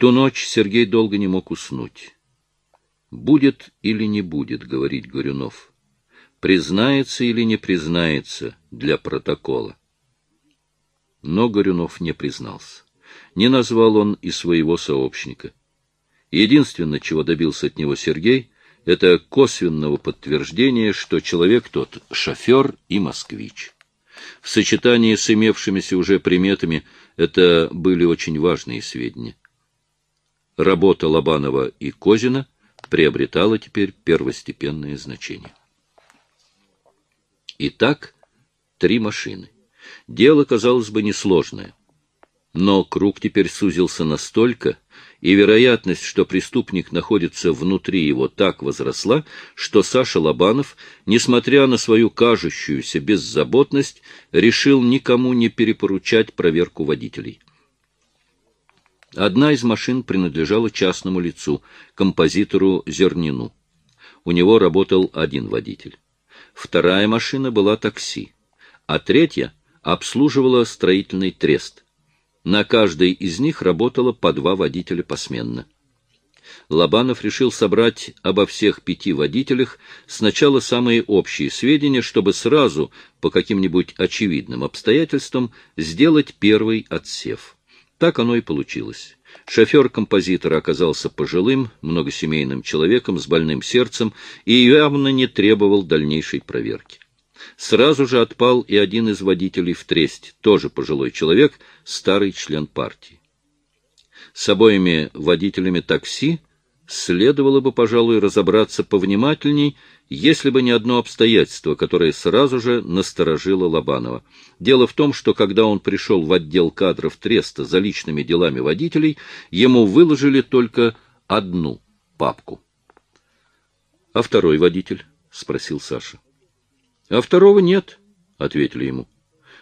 ту ночь Сергей долго не мог уснуть. «Будет или не будет», — говорить Горюнов. «Признается или не признается для протокола». Но Горюнов не признался. Не назвал он и своего сообщника. Единственное, чего добился от него Сергей, это косвенного подтверждения, что человек тот — шофер и москвич. В сочетании с имевшимися уже приметами это были очень важные сведения. Работа Лобанова и Козина приобретала теперь первостепенное значение. Итак, три машины. Дело, казалось бы, несложное. Но круг теперь сузился настолько, и вероятность, что преступник находится внутри его, так возросла, что Саша Лобанов, несмотря на свою кажущуюся беззаботность, решил никому не перепоручать проверку водителей. Одна из машин принадлежала частному лицу, композитору Зернину. У него работал один водитель. Вторая машина была такси, а третья обслуживала строительный трест. На каждой из них работало по два водителя посменно. Лобанов решил собрать обо всех пяти водителях сначала самые общие сведения, чтобы сразу, по каким-нибудь очевидным обстоятельствам, сделать первый отсев. Так оно и получилось. Шофер композитора оказался пожилым, многосемейным человеком с больным сердцем и явно не требовал дальнейшей проверки. Сразу же отпал и один из водителей в тресть, тоже пожилой человек, старый член партии. С обоими водителями такси следовало бы, пожалуй, разобраться повнимательней, если бы не одно обстоятельство, которое сразу же насторожило Лобанова. Дело в том, что когда он пришел в отдел кадров Треста за личными делами водителей, ему выложили только одну папку. — А второй водитель? — спросил Саша. — А второго нет, — ответили ему.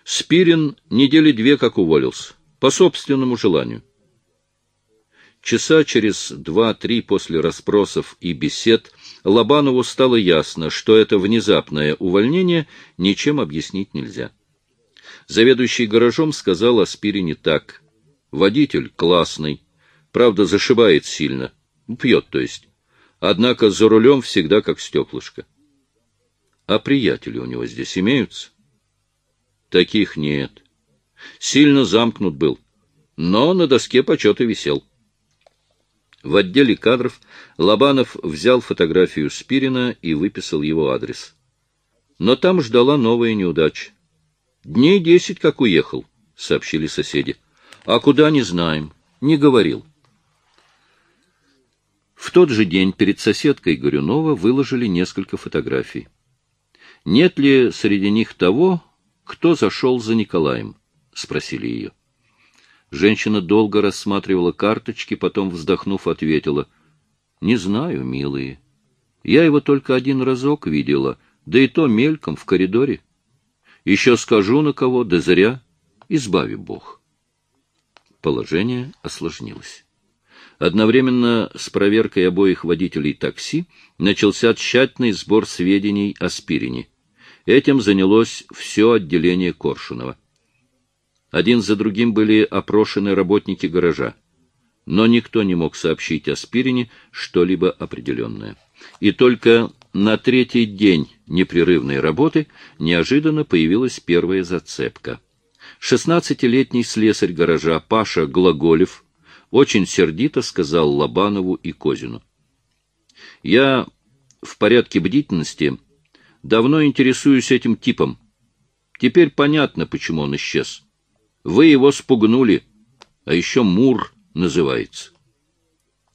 Спирин недели две как уволился, по собственному желанию. Часа через два-три после расспросов и бесед Лобанову стало ясно, что это внезапное увольнение ничем объяснить нельзя. Заведующий гаражом сказал о Спирине так. Водитель классный, правда, зашибает сильно, пьет, то есть. Однако за рулем всегда как стеклышко. А приятели у него здесь имеются? Таких нет. Сильно замкнут был, но на доске почета висел. В отделе кадров Лобанов взял фотографию Спирина и выписал его адрес. Но там ждала новая неудача. «Дней десять как уехал», — сообщили соседи. «А куда, не знаем. Не говорил». В тот же день перед соседкой Горюнова выложили несколько фотографий. Нет ли среди них того, кто зашел за Николаем? — спросили ее. Женщина долго рассматривала карточки, потом, вздохнув, ответила. — Не знаю, милые. Я его только один разок видела, да и то мельком в коридоре. Еще скажу на кого, да зря. Избави Бог. Положение осложнилось. Одновременно с проверкой обоих водителей такси начался тщательный сбор сведений о Спирине. Этим занялось все отделение Коршунова. Один за другим были опрошены работники гаража. Но никто не мог сообщить о Спирине что-либо определенное. И только на третий день непрерывной работы неожиданно появилась первая зацепка. Шестнадцатилетний слесарь гаража Паша Глаголев очень сердито сказал Лобанову и Козину. «Я в порядке бдительности давно интересуюсь этим типом. Теперь понятно, почему он исчез». Вы его спугнули, а еще Мур называется.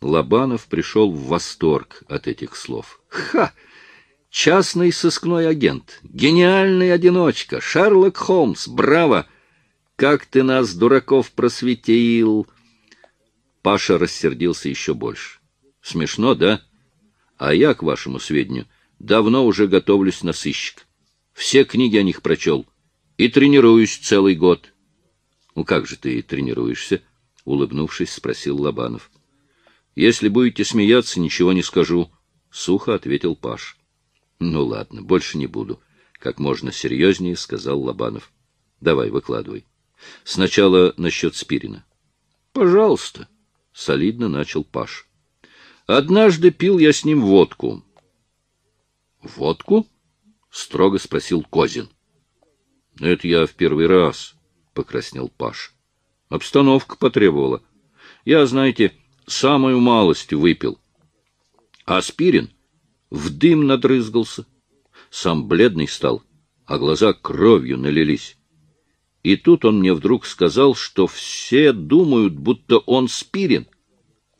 Лобанов пришел в восторг от этих слов. Ха! Частный сыскной агент, гениальный одиночка, Шерлок Холмс, браво! Как ты нас, дураков, просветил! Паша рассердился еще больше. Смешно, да? А я, к вашему сведению, давно уже готовлюсь на сыщик. Все книги о них прочел. И тренируюсь целый год. — Ну как же ты тренируешься? — улыбнувшись, спросил Лобанов. — Если будете смеяться, ничего не скажу, — сухо ответил Паш. — Ну ладно, больше не буду, — как можно серьезнее сказал Лобанов. — Давай, выкладывай. Сначала насчет Спирина. — Пожалуйста. — солидно начал Паш. «Однажды пил я с ним водку». «Водку?» — строго спросил Козин. «Это я в первый раз», — покраснел Паш. «Обстановка потребовала. Я, знаете, самую малость выпил. Аспирин в дым надрызгался, сам бледный стал, а глаза кровью налились. И тут он мне вдруг сказал, что все думают, будто он спирин,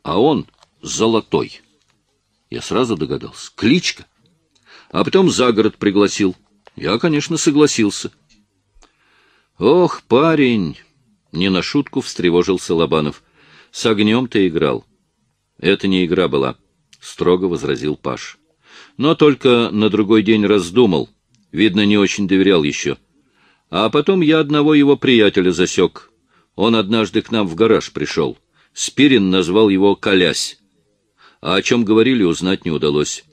а он золотой. Я сразу догадался. Кличка. А потом за город пригласил. Я, конечно, согласился. Ох, парень! Не на шутку встревожился Лобанов. С огнем ты играл. Это не игра была, строго возразил Паш. Но только на другой день раздумал. Видно, не очень доверял еще. А потом я одного его приятеля засек. Он однажды к нам в гараж пришел. Спирин назвал его «Колясь». А о чем говорили, узнать не удалось.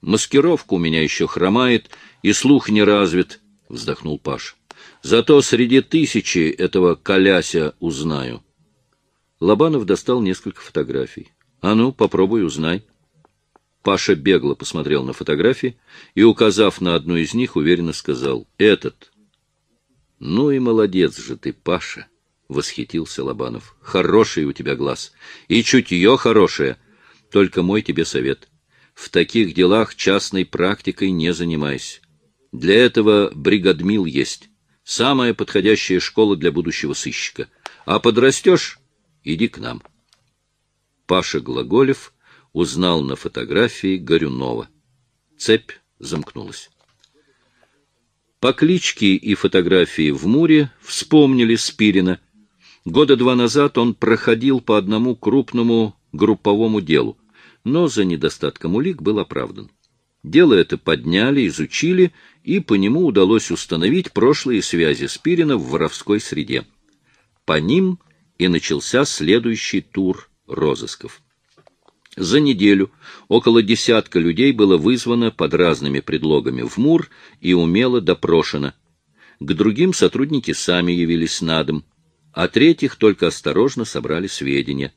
Маскировка у меня еще хромает, и слух не развит, — вздохнул Паш. Зато среди тысячи этого «Коляся» узнаю. Лобанов достал несколько фотографий. — А ну, попробуй, узнай. Паша бегло посмотрел на фотографии и, указав на одну из них, уверенно сказал — этот. — Ну и молодец же ты, Паша! — восхитился Лобанов. — Хороший у тебя глаз. И чутье хорошее. Только мой тебе совет. В таких делах частной практикой не занимайся. Для этого бригадмил есть. Самая подходящая школа для будущего сыщика. А подрастешь — иди к нам. Паша Глаголев узнал на фотографии Горюнова. Цепь замкнулась. По кличке и фотографии в Муре вспомнили Спирина. Года два назад он проходил по одному крупному групповому делу, но за недостатком улик был оправдан. Дело это подняли, изучили, и по нему удалось установить прошлые связи Спирина в воровской среде. По ним и начался следующий тур розысков. За неделю около десятка людей было вызвано под разными предлогами в МУР и умело допрошено. К другим сотрудники сами явились на дом, а третьих только осторожно собрали сведения.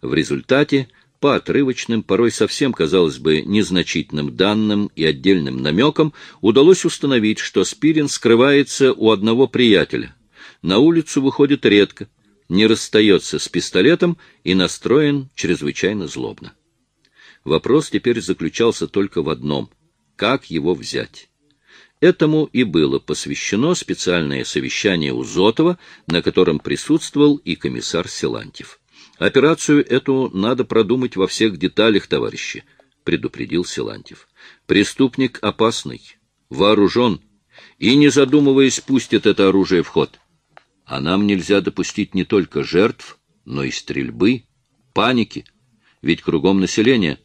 В результате по отрывочным, порой совсем, казалось бы, незначительным данным и отдельным намекам удалось установить, что Спирин скрывается у одного приятеля. На улицу выходит редко, не расстается с пистолетом и настроен чрезвычайно злобно. Вопрос теперь заключался только в одном — как его взять? Этому и было посвящено специальное совещание у Зотова, на котором присутствовал и комиссар Силантьев. Операцию эту надо продумать во всех деталях, товарищи, предупредил Силантьев. Преступник опасный, вооружен и, не задумываясь, пустит это оружие в ход. А нам нельзя допустить не только жертв, но и стрельбы, паники, ведь кругом население.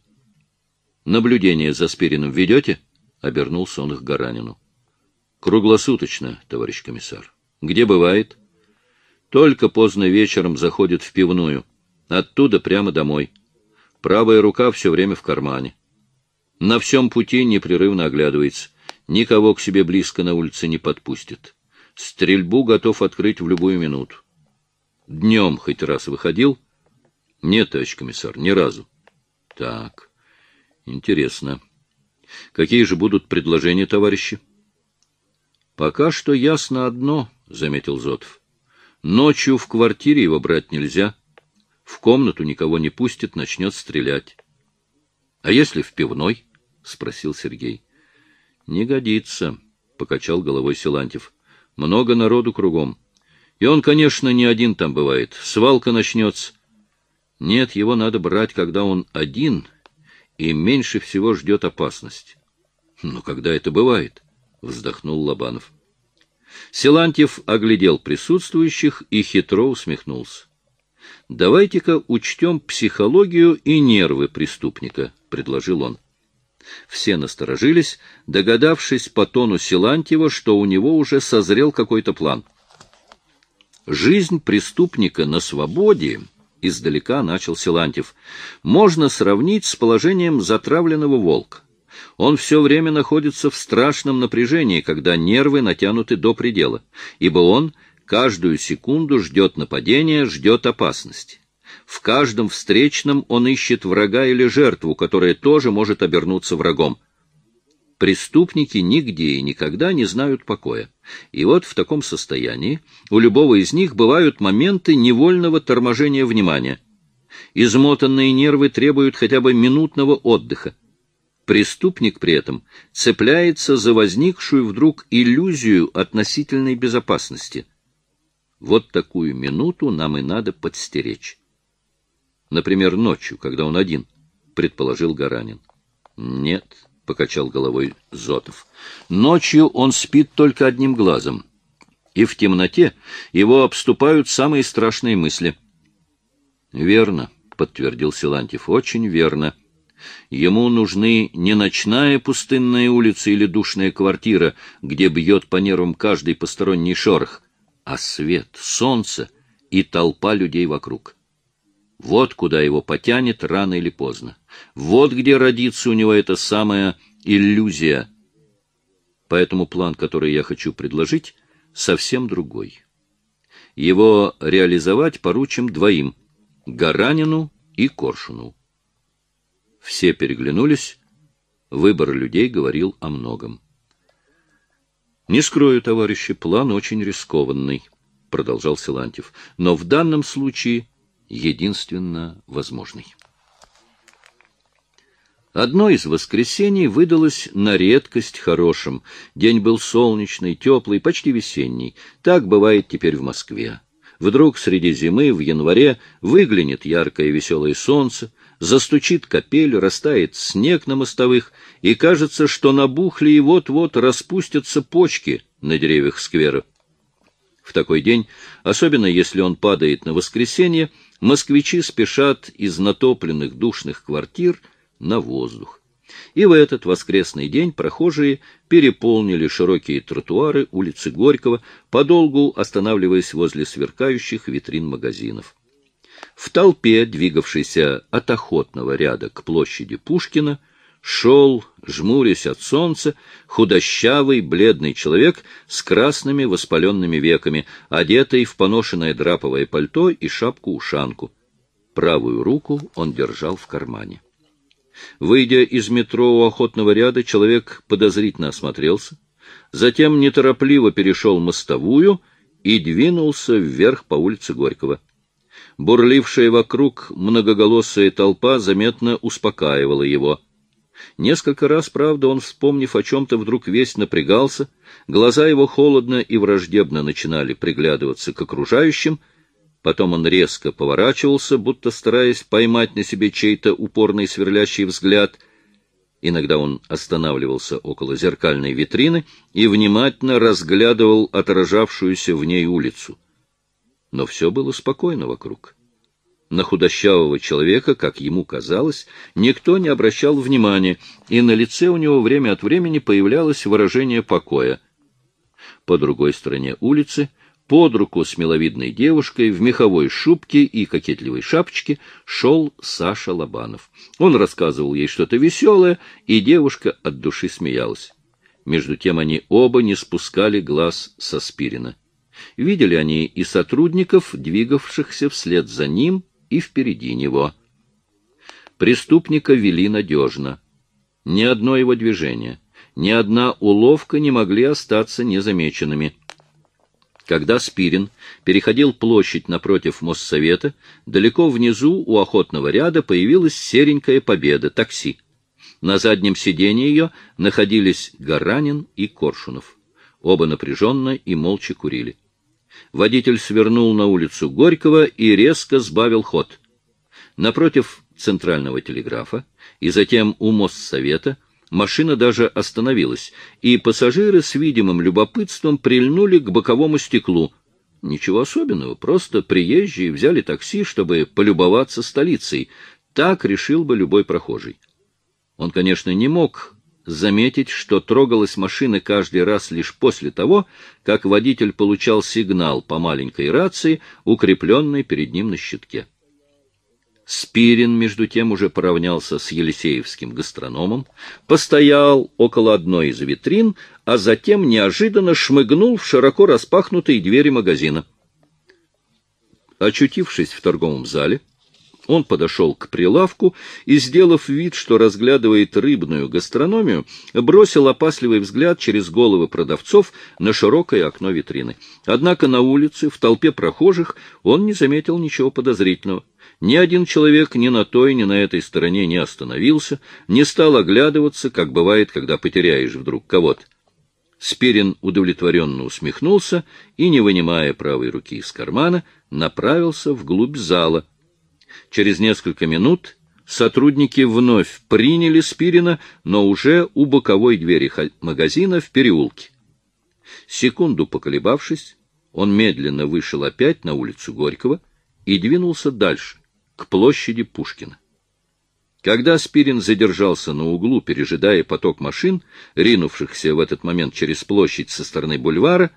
Наблюдение за Спириным ведете? Обернулся он к Гаранину. Круглосуточно, товарищ комиссар. Где бывает? Только поздно вечером заходит в пивную. Оттуда прямо домой. Правая рука все время в кармане. На всем пути непрерывно оглядывается. Никого к себе близко на улице не подпустит. Стрельбу готов открыть в любую минуту. Днем хоть раз выходил? Нет, товарищ комиссар, ни разу. Так, интересно. Какие же будут предложения, товарищи? Пока что ясно одно, — заметил Зотов. Ночью в квартире его брать нельзя. В комнату никого не пустит, начнет стрелять. — А если в пивной? — спросил Сергей. — Не годится, — покачал головой Силантьев. — Много народу кругом. И он, конечно, не один там бывает. Свалка начнется. Нет, его надо брать, когда он один и меньше всего ждет опасность. — Но когда это бывает? — вздохнул Лобанов. Силантьев оглядел присутствующих и хитро усмехнулся. Давайте-ка учтем психологию и нервы преступника, предложил он. Все насторожились, догадавшись по тону Силантьева, что у него уже созрел какой-то план. Жизнь преступника на свободе, издалека начал Силантьев, можно сравнить с положением затравленного волка. Он все время находится в страшном напряжении, когда нервы натянуты до предела, ибо он каждую секунду ждет нападения, ждет опасности. В каждом встречном он ищет врага или жертву, которая тоже может обернуться врагом. Преступники нигде и никогда не знают покоя. И вот в таком состоянии у любого из них бывают моменты невольного торможения внимания. Измотанные нервы требуют хотя бы минутного отдыха. Преступник при этом цепляется за возникшую вдруг иллюзию относительной безопасности. Вот такую минуту нам и надо подстеречь. Например, ночью, когда он один, предположил Гаранин. Нет, — покачал головой Зотов. Ночью он спит только одним глазом. И в темноте его обступают самые страшные мысли. — Верно, — подтвердил Силантьев, — очень верно. Ему нужны не ночная пустынная улица или душная квартира, где бьет по нервам каждый посторонний шорох, а свет, солнце и толпа людей вокруг. Вот куда его потянет рано или поздно. Вот где родится у него эта самая иллюзия. Поэтому план, который я хочу предложить, совсем другой. Его реализовать поручим двоим — Гаранину и Коршуну. Все переглянулись. Выбор людей говорил о многом. «Не скрою, товарищи, план очень рискованный», — продолжал Силантьев, — «но в данном случае единственно возможный». Одно из воскресений выдалось на редкость хорошим. День был солнечный, теплый, почти весенний. Так бывает теперь в Москве. Вдруг среди зимы, в январе, выглянет яркое веселое солнце, застучит капель, растает снег на мостовых, и кажется, что набухли и вот-вот распустятся почки на деревьях сквера. В такой день, особенно если он падает на воскресенье, москвичи спешат из натопленных душных квартир — на воздух. И в этот воскресный день прохожие переполнили широкие тротуары улицы Горького, подолгу останавливаясь возле сверкающих витрин магазинов. В толпе, двигавшейся от охотного ряда к площади Пушкина, шел, жмурясь от солнца, худощавый, бледный человек с красными воспаленными веками, одетый в поношенное драповое пальто и шапку-ушанку. Правую руку он держал в кармане. Выйдя из метро у охотного ряда, человек подозрительно осмотрелся, затем неторопливо перешел мостовую и двинулся вверх по улице Горького. Бурлившая вокруг многоголосая толпа заметно успокаивала его. Несколько раз, правда, он, вспомнив о чем-то, вдруг весь напрягался, глаза его холодно и враждебно начинали приглядываться к окружающим — Потом он резко поворачивался, будто стараясь поймать на себе чей-то упорный сверлящий взгляд. Иногда он останавливался около зеркальной витрины и внимательно разглядывал отражавшуюся в ней улицу. Но все было спокойно вокруг. На худощавого человека, как ему казалось, никто не обращал внимания, и на лице у него время от времени появлялось выражение покоя. По другой стороне улицы — под руку с миловидной девушкой в меховой шубке и кокетливой шапочке шел Саша Лобанов. Он рассказывал ей что-то веселое, и девушка от души смеялась. Между тем они оба не спускали глаз со Спирина. Видели они и сотрудников, двигавшихся вслед за ним и впереди него. Преступника вели надежно. Ни одно его движение, ни одна уловка не могли остаться незамеченными — когда Спирин переходил площадь напротив Моссовета, далеко внизу у охотного ряда появилась серенькая победа — такси. На заднем сиденье ее находились Гаранин и Коршунов. Оба напряженно и молча курили. Водитель свернул на улицу Горького и резко сбавил ход. Напротив центрального телеграфа и затем у Моссовета Машина даже остановилась, и пассажиры с видимым любопытством прильнули к боковому стеклу. Ничего особенного, просто приезжие взяли такси, чтобы полюбоваться столицей. Так решил бы любой прохожий. Он, конечно, не мог заметить, что трогалась машина каждый раз лишь после того, как водитель получал сигнал по маленькой рации, укрепленной перед ним на щитке. Спирин, между тем, уже поравнялся с Елисеевским гастрономом, постоял около одной из витрин, а затем неожиданно шмыгнул в широко распахнутые двери магазина. Очутившись в торговом зале, Он подошел к прилавку и, сделав вид, что разглядывает рыбную гастрономию, бросил опасливый взгляд через головы продавцов на широкое окно витрины. Однако на улице, в толпе прохожих, он не заметил ничего подозрительного. Ни один человек ни на той, ни на этой стороне не остановился, не стал оглядываться, как бывает, когда потеряешь вдруг кого-то. Спирин удовлетворенно усмехнулся и, не вынимая правой руки из кармана, направился вглубь зала — Через несколько минут сотрудники вновь приняли Спирина, но уже у боковой двери магазина в переулке. Секунду поколебавшись, он медленно вышел опять на улицу Горького и двинулся дальше, к площади Пушкина. Когда Спирин задержался на углу, пережидая поток машин, ринувшихся в этот момент через площадь со стороны бульвара,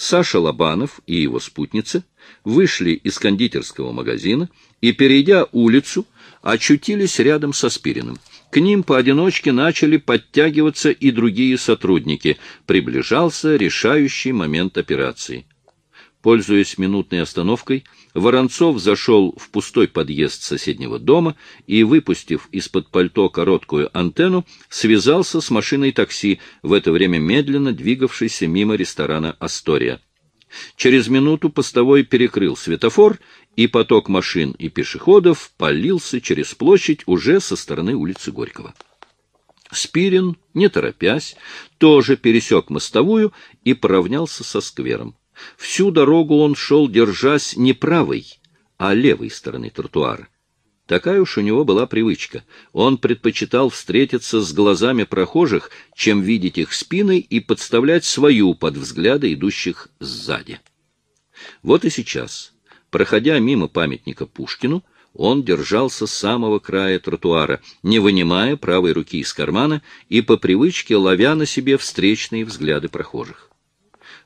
Саша Лобанов и его спутница вышли из кондитерского магазина и, перейдя улицу, очутились рядом со Спириным. К ним поодиночке начали подтягиваться и другие сотрудники. Приближался решающий момент операции. Пользуясь минутной остановкой, Воронцов зашел в пустой подъезд соседнего дома и, выпустив из-под пальто короткую антенну, связался с машиной такси, в это время медленно двигавшейся мимо ресторана «Астория». Через минуту постовой перекрыл светофор, и поток машин и пешеходов полился через площадь уже со стороны улицы Горького. Спирин, не торопясь, тоже пересек мостовую и поравнялся со сквером. Всю дорогу он шел, держась не правой, а левой стороны тротуара. Такая уж у него была привычка. Он предпочитал встретиться с глазами прохожих, чем видеть их спины и подставлять свою под взгляды идущих сзади. Вот и сейчас, проходя мимо памятника Пушкину, он держался с самого края тротуара, не вынимая правой руки из кармана и по привычке ловя на себе встречные взгляды прохожих.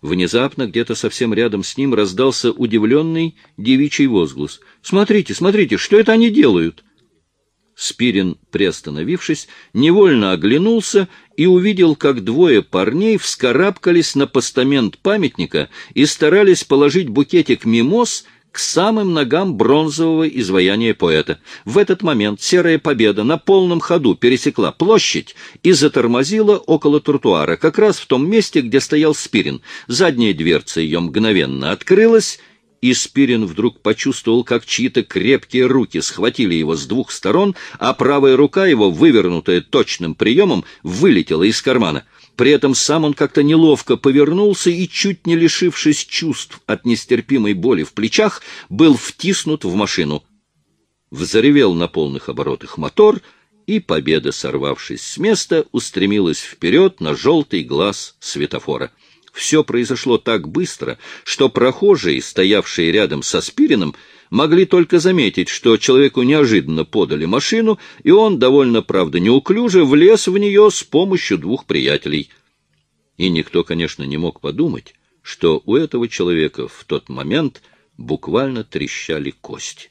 Внезапно где-то совсем рядом с ним раздался удивленный девичий возглас. «Смотрите, смотрите, что это они делают?» Спирин, приостановившись, невольно оглянулся и увидел, как двое парней вскарабкались на постамент памятника и старались положить букетик мимоз к самым ногам бронзового изваяния поэта. В этот момент серая победа на полном ходу пересекла площадь и затормозила около тротуара, как раз в том месте, где стоял Спирин. Задняя дверца ее мгновенно открылась, и Спирин вдруг почувствовал, как чьи-то крепкие руки схватили его с двух сторон, а правая рука его, вывернутая точным приемом, вылетела из кармана. При этом сам он как-то неловко повернулся и, чуть не лишившись чувств от нестерпимой боли в плечах, был втиснут в машину. Взревел на полных оборотах мотор, и победа, сорвавшись с места, устремилась вперед на желтый глаз светофора. Все произошло так быстро, что прохожие, стоявшие рядом со Спириным, могли только заметить, что человеку неожиданно подали машину, и он, довольно, правда, неуклюже, влез в нее с помощью двух приятелей. И никто, конечно, не мог подумать, что у этого человека в тот момент буквально трещали кости.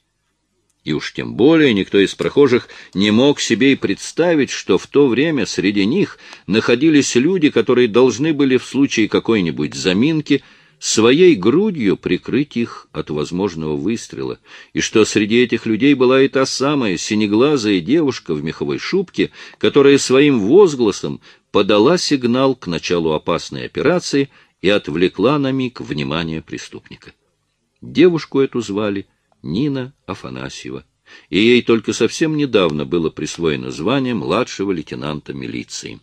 И уж тем более никто из прохожих не мог себе и представить, что в то время среди них находились люди, которые должны были в случае какой-нибудь заминки своей грудью прикрыть их от возможного выстрела, и что среди этих людей была и та самая синеглазая девушка в меховой шубке, которая своим возгласом подала сигнал к началу опасной операции и отвлекла на миг внимание преступника. Девушку эту звали Нина Афанасьева, и ей только совсем недавно было присвоено звание младшего лейтенанта милиции.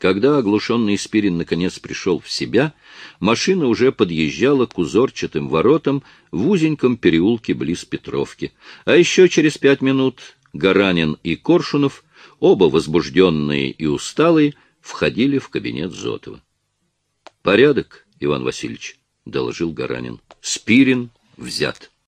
Когда оглушенный Спирин наконец пришел в себя, машина уже подъезжала к узорчатым воротам в узеньком переулке близ Петровки. А еще через пять минут Гаранин и Коршунов, оба возбужденные и усталые, входили в кабинет Зотова. — Порядок, Иван Васильевич, — доложил Гаранин. — Спирин взят.